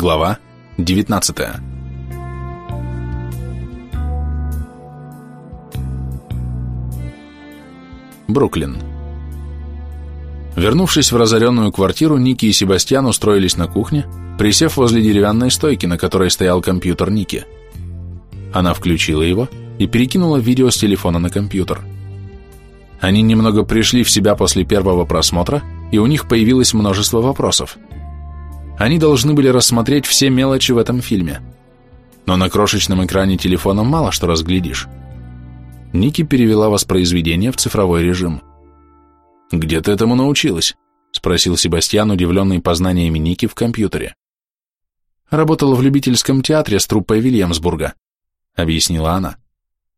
Глава 19 Бруклин Вернувшись в разоренную квартиру, Ники и Себастьян устроились на кухне, присев возле деревянной стойки, на которой стоял компьютер Ники. Она включила его и перекинула видео с телефона на компьютер. Они немного пришли в себя после первого просмотра, и у них появилось множество вопросов – они должны были рассмотреть все мелочи в этом фильме. Но на крошечном экране телефона мало что разглядишь. Ники перевела воспроизведение в цифровой режим. «Где ты этому научилась?» – спросил Себастьян, удивленный познаниями Ники в компьютере. «Работала в любительском театре с труппой Вильямсбурга», – объяснила она.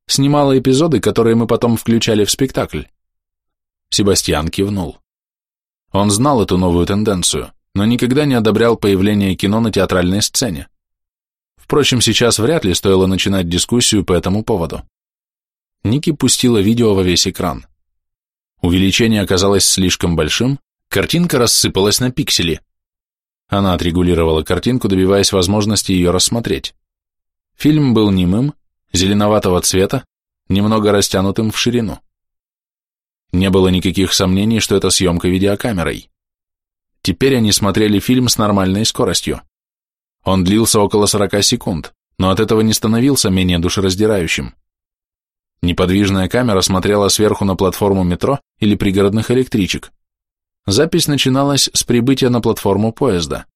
«Снимала эпизоды, которые мы потом включали в спектакль». Себастьян кивнул. Он знал эту новую тенденцию но никогда не одобрял появление кино на театральной сцене. Впрочем, сейчас вряд ли стоило начинать дискуссию по этому поводу. Ники пустила видео во весь экран. Увеличение оказалось слишком большим, картинка рассыпалась на пиксели. Она отрегулировала картинку, добиваясь возможности ее рассмотреть. Фильм был немым, зеленоватого цвета, немного растянутым в ширину. Не было никаких сомнений, что это съемка видеокамерой. Теперь они смотрели фильм с нормальной скоростью. Он длился около 40 секунд, но от этого не становился менее душераздирающим. Неподвижная камера смотрела сверху на платформу метро или пригородных электричек. Запись начиналась с прибытия на платформу поезда.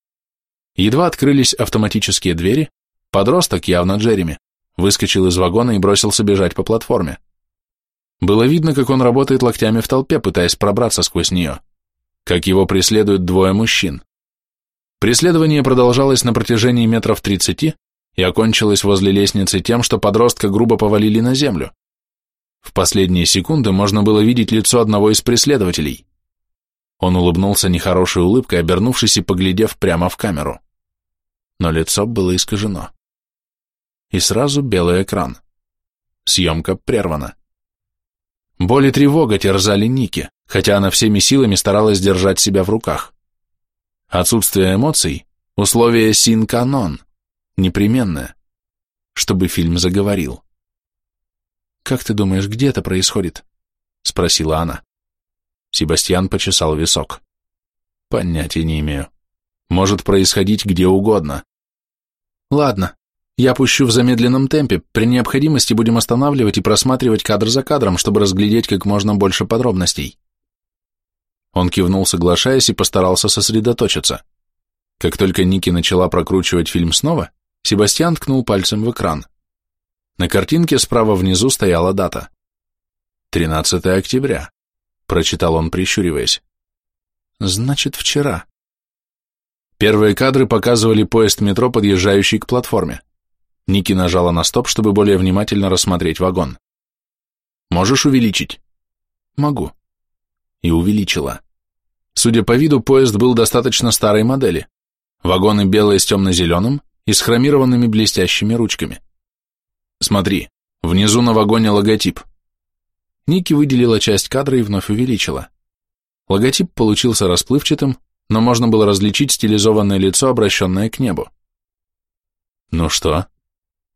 Едва открылись автоматические двери, подросток, явно Джереми, выскочил из вагона и бросился бежать по платформе. Было видно, как он работает локтями в толпе, пытаясь пробраться сквозь нее как его преследуют двое мужчин. Преследование продолжалось на протяжении метров тридцати и окончилось возле лестницы тем, что подростка грубо повалили на землю. В последние секунды можно было видеть лицо одного из преследователей. Он улыбнулся нехорошей улыбкой, обернувшись и поглядев прямо в камеру. Но лицо было искажено. И сразу белый экран. Съемка прервана. Боль и тревога терзали Ники хотя она всеми силами старалась держать себя в руках. Отсутствие эмоций – условие син-канон, непременное, чтобы фильм заговорил. «Как ты думаешь, где это происходит?» – спросила она. Себастьян почесал висок. «Понятия не имею. Может происходить где угодно». «Ладно, я пущу в замедленном темпе. При необходимости будем останавливать и просматривать кадр за кадром, чтобы разглядеть как можно больше подробностей. Он кивнул, соглашаясь, и постарался сосредоточиться. Как только Ники начала прокручивать фильм снова, Себастьян ткнул пальцем в экран. На картинке справа внизу стояла дата. 13 октября, прочитал он, прищуриваясь. Значит, вчера. Первые кадры показывали поезд метро, подъезжающий к платформе. Ники нажала на стоп, чтобы более внимательно рассмотреть вагон. «Можешь увеличить?» «Могу». И увеличила. Судя по виду, поезд был достаточно старой модели. Вагоны белые с темно-зеленым и с хромированными блестящими ручками. Смотри, внизу на вагоне логотип. Ники выделила часть кадра и вновь увеличила. Логотип получился расплывчатым, но можно было различить стилизованное лицо, обращенное к небу. «Ну что,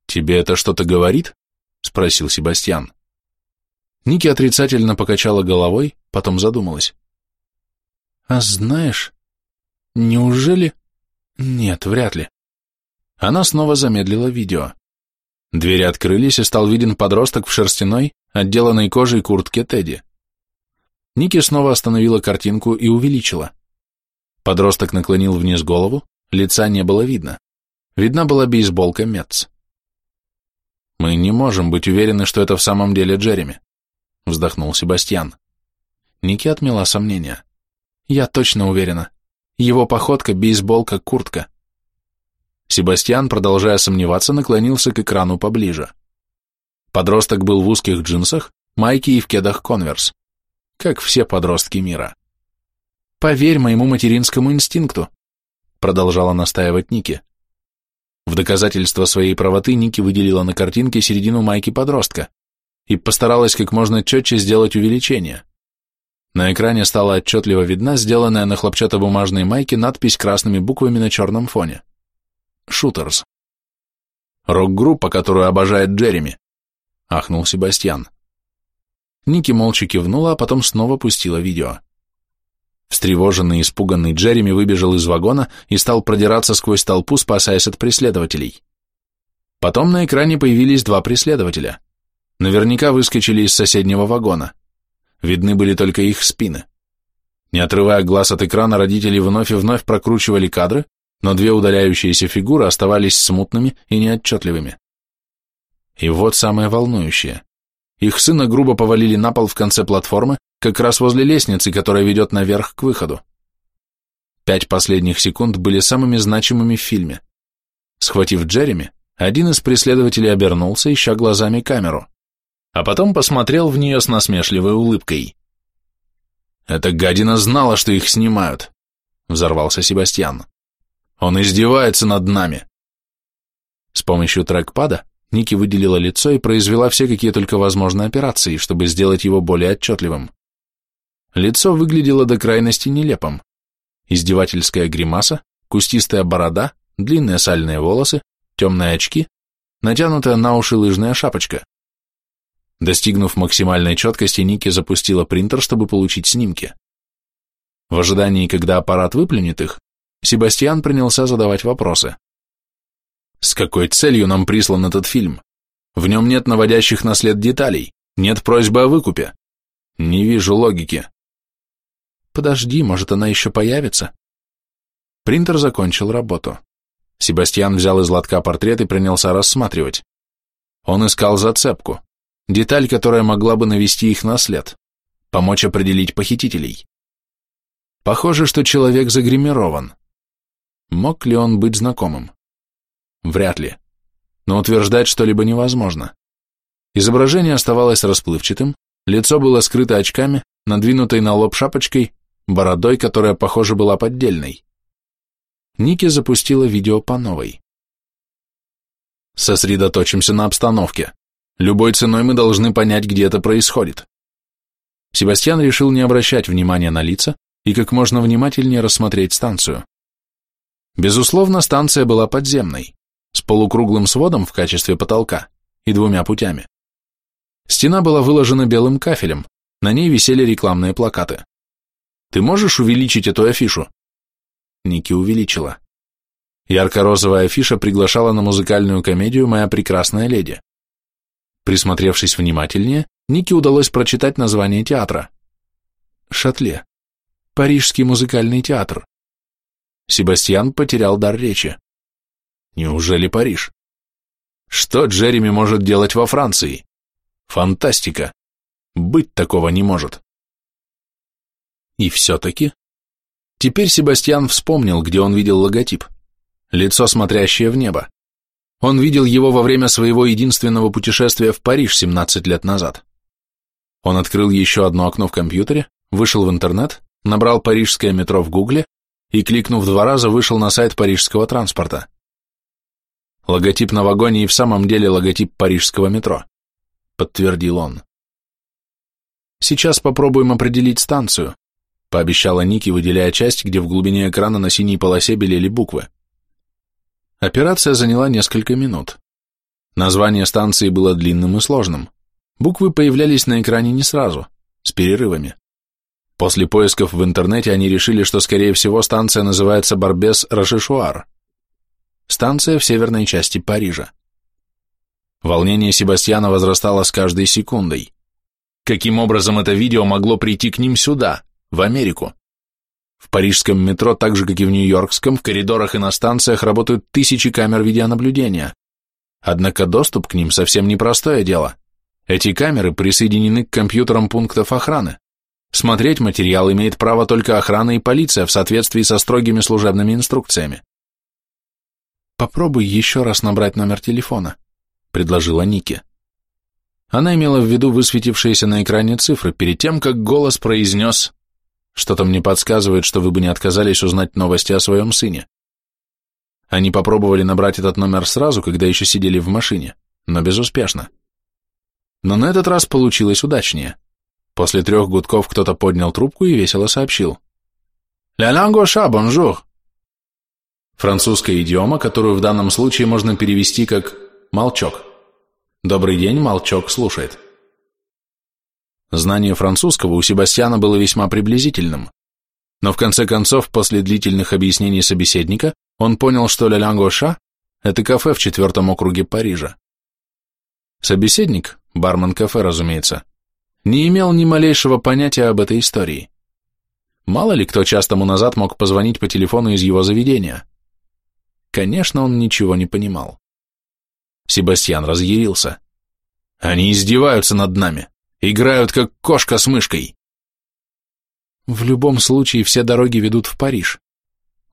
тебе это что-то говорит?» — спросил Себастьян. Ники отрицательно покачала головой, потом задумалась. А знаешь, неужели... Нет, вряд ли. Она снова замедлила видео. Двери открылись, и стал виден подросток в шерстяной, отделанной кожей куртке Тедди. Ники снова остановила картинку и увеличила. Подросток наклонил вниз голову, лица не было видно. Видна была бейсболка Метц. «Мы не можем быть уверены, что это в самом деле Джереми», — вздохнул Себастьян. Ники отмела сомнения. Я точно уверена. Его походка, бейсболка, куртка. Себастьян, продолжая сомневаться, наклонился к экрану поближе. Подросток был в узких джинсах, майке и в кедах конверс. Как все подростки мира. «Поверь моему материнскому инстинкту», продолжала настаивать Ники. В доказательство своей правоты Ники выделила на картинке середину майки подростка и постаралась как можно четче сделать увеличение. На экране стала отчетливо видна сделанная на хлопчатобумажной майке надпись красными буквами на черном фоне. Шутерс. Рок-группа, которую обожает Джереми, ахнул Себастьян. Ники молча кивнула, а потом снова пустила видео. Встревоженный и испуганный Джереми выбежал из вагона и стал продираться сквозь толпу, спасаясь от преследователей. Потом на экране появились два преследователя. Наверняка выскочили из соседнего вагона. Видны были только их спины. Не отрывая глаз от экрана, родители вновь и вновь прокручивали кадры, но две удаляющиеся фигуры оставались смутными и неотчетливыми. И вот самое волнующее. Их сына грубо повалили на пол в конце платформы, как раз возле лестницы, которая ведет наверх к выходу. Пять последних секунд были самыми значимыми в фильме. Схватив Джереми, один из преследователей обернулся, ища глазами камеру, а потом посмотрел в нее с насмешливой улыбкой. «Эта гадина знала, что их снимают», — взорвался Себастьян. Он издевается над нами. С помощью трекпада Ники выделила лицо и произвела все какие только возможные операции, чтобы сделать его более отчетливым. Лицо выглядело до крайности нелепым. Издевательская гримаса, кустистая борода, длинные сальные волосы, темные очки, натянутая на уши лыжная шапочка. Достигнув максимальной четкости, Ники запустила принтер, чтобы получить снимки. В ожидании, когда аппарат выплюнет их, Себастьян принялся задавать вопросы. С какой целью нам прислан этот фильм? В нем нет наводящих на след деталей, нет просьбы о выкупе. Не вижу логики. Подожди, может, она еще появится? Принтер закончил работу. Себастьян взял из лотка портрет и принялся рассматривать. Он искал зацепку, деталь, которая могла бы навести их на след, помочь определить похитителей. Похоже, что человек загримирован. Мог ли он быть знакомым? Вряд ли. Но утверждать что-либо невозможно. Изображение оставалось расплывчатым, лицо было скрыто очками, надвинутой на лоб шапочкой, бородой, которая, похоже, была поддельной. Ники запустила видео по новой. Сосредоточимся на обстановке. Любой ценой мы должны понять, где это происходит. Себастьян решил не обращать внимания на лица и как можно внимательнее рассмотреть станцию. Безусловно, станция была подземной, с полукруглым сводом в качестве потолка и двумя путями. Стена была выложена белым кафелем, на ней висели рекламные плакаты. «Ты можешь увеличить эту афишу?» Ники увеличила. Ярко-розовая афиша приглашала на музыкальную комедию «Моя прекрасная леди». Присмотревшись внимательнее, Нике удалось прочитать название театра. Шатле. Парижский музыкальный театр. Себастьян потерял дар речи. Неужели Париж? Что Джереми может делать во Франции? Фантастика. Быть такого не может. И все-таки... Теперь Себастьян вспомнил, где он видел логотип. Лицо, смотрящее в небо. Он видел его во время своего единственного путешествия в Париж 17 лет назад. Он открыл еще одно окно в компьютере, вышел в интернет, набрал парижское метро в гугле и, кликнув два раза, вышел на сайт парижского транспорта. Логотип на вагоне и в самом деле логотип парижского метро, подтвердил он. Сейчас попробуем определить станцию, пообещала Ники, выделяя часть, где в глубине экрана на синей полосе белели буквы. Операция заняла несколько минут. Название станции было длинным и сложным. Буквы появлялись на экране не сразу, с перерывами. После поисков в интернете они решили, что, скорее всего, станция называется Барбес-Рашишуар. Станция в северной части Парижа. Волнение Себастьяна возрастало с каждой секундой. Каким образом это видео могло прийти к ним сюда, в Америку? В парижском метро, так же как и в нью-йоркском, в коридорах и на станциях работают тысячи камер видеонаблюдения. Однако доступ к ним совсем непростое дело. Эти камеры присоединены к компьютерам пунктов охраны. Смотреть материал имеет право только охрана и полиция в соответствии со строгими служебными инструкциями. «Попробуй еще раз набрать номер телефона», — предложила Ники. Она имела в виду высветившиеся на экране цифры перед тем, как голос произнес «Что-то мне подсказывает, что вы бы не отказались узнать новости о своем сыне». Они попробовали набрать этот номер сразу, когда еще сидели в машине, но безуспешно. Но на этот раз получилось удачнее. После трех гудков кто-то поднял трубку и весело сообщил. «La Langue au chat, bonjour!» Французская идиома, которую в данном случае можно перевести как «молчок». «Добрый день, молчок слушает». Знание французского у Себастьяна было весьма приблизительным, но в конце концов, после длительных объяснений собеседника, он понял, что «La Langue au chat» — это кафе в четвертом округе Парижа. Собеседник, бармен кафе, разумеется, не имел ни малейшего понятия об этой истории. Мало ли кто час тому назад мог позвонить по телефону из его заведения. Конечно, он ничего не понимал. Себастьян разъярился. «Они издеваются над нами, играют как кошка с мышкой». «В любом случае все дороги ведут в Париж»,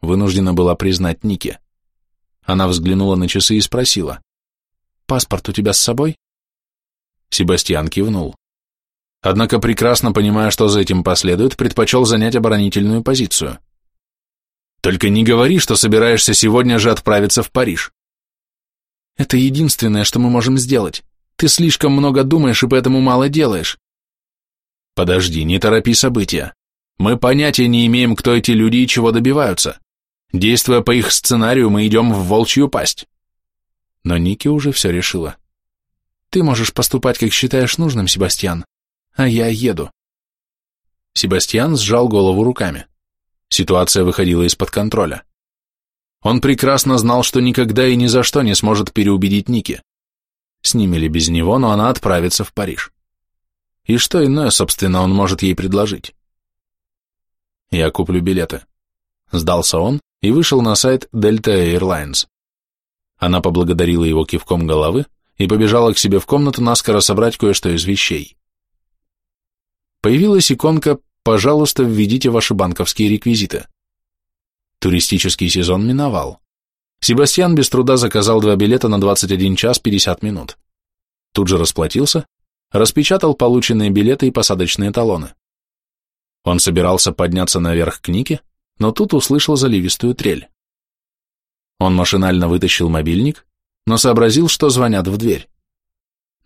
вынуждена была признать Ники. Она взглянула на часы и спросила. «Паспорт у тебя с собой?» Себастьян кивнул. Однако, прекрасно понимая, что за этим последует, предпочел занять оборонительную позицию. «Только не говори, что собираешься сегодня же отправиться в Париж». «Это единственное, что мы можем сделать. Ты слишком много думаешь и поэтому мало делаешь». «Подожди, не торопи события. Мы понятия не имеем, кто эти люди и чего добиваются. Действуя по их сценарию, мы идем в волчью пасть. Но Ники уже все решила. Ты можешь поступать, как считаешь нужным, Себастьян, а я еду. Себастьян сжал голову руками. Ситуация выходила из-под контроля. Он прекрасно знал, что никогда и ни за что не сможет переубедить Ники. С ним или без него, но она отправится в Париж. И что иное, собственно, он может ей предложить? Я куплю билеты. Сдался он, и вышел на сайт Delta Airlines. Она поблагодарила его кивком головы и побежала к себе в комнату наскоро собрать кое-что из вещей. Появилась иконка «Пожалуйста, введите ваши банковские реквизиты». Туристический сезон миновал. Себастьян без труда заказал два билета на 21 час 50 минут. Тут же расплатился, распечатал полученные билеты и посадочные талоны. Он собирался подняться наверх к Нике, но тут услышал заливистую трель. Он машинально вытащил мобильник, но сообразил, что звонят в дверь.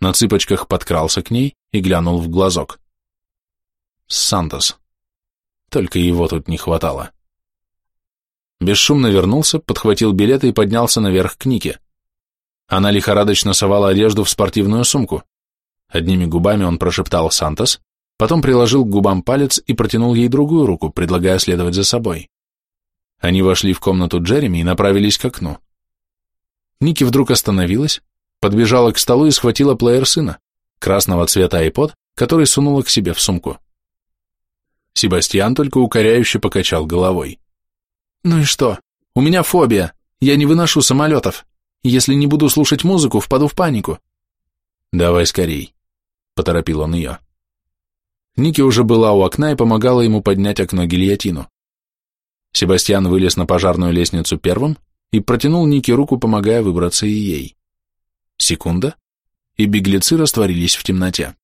На цыпочках подкрался к ней и глянул в глазок. Сантос. Только его тут не хватало. Бесшумно вернулся, подхватил билеты и поднялся наверх к Нике. Она лихорадочно совала одежду в спортивную сумку. Одними губами он прошептал «Сантос», Потом приложил к губам палец и протянул ей другую руку, предлагая следовать за собой. Они вошли в комнату Джереми и направились к окну. Ники вдруг остановилась, подбежала к столу и схватила плеер сына, красного цвета iPod, который сунула к себе в сумку. Себастьян только укоряюще покачал головой. «Ну и что? У меня фобия. Я не выношу самолетов. Если не буду слушать музыку, впаду в панику». «Давай скорей», — поторопил он ее. Ники уже была у окна и помогала ему поднять окно гильотину. Себастьян вылез на пожарную лестницу первым и протянул Нике руку, помогая выбраться и ей. Секунда, и беглецы растворились в темноте.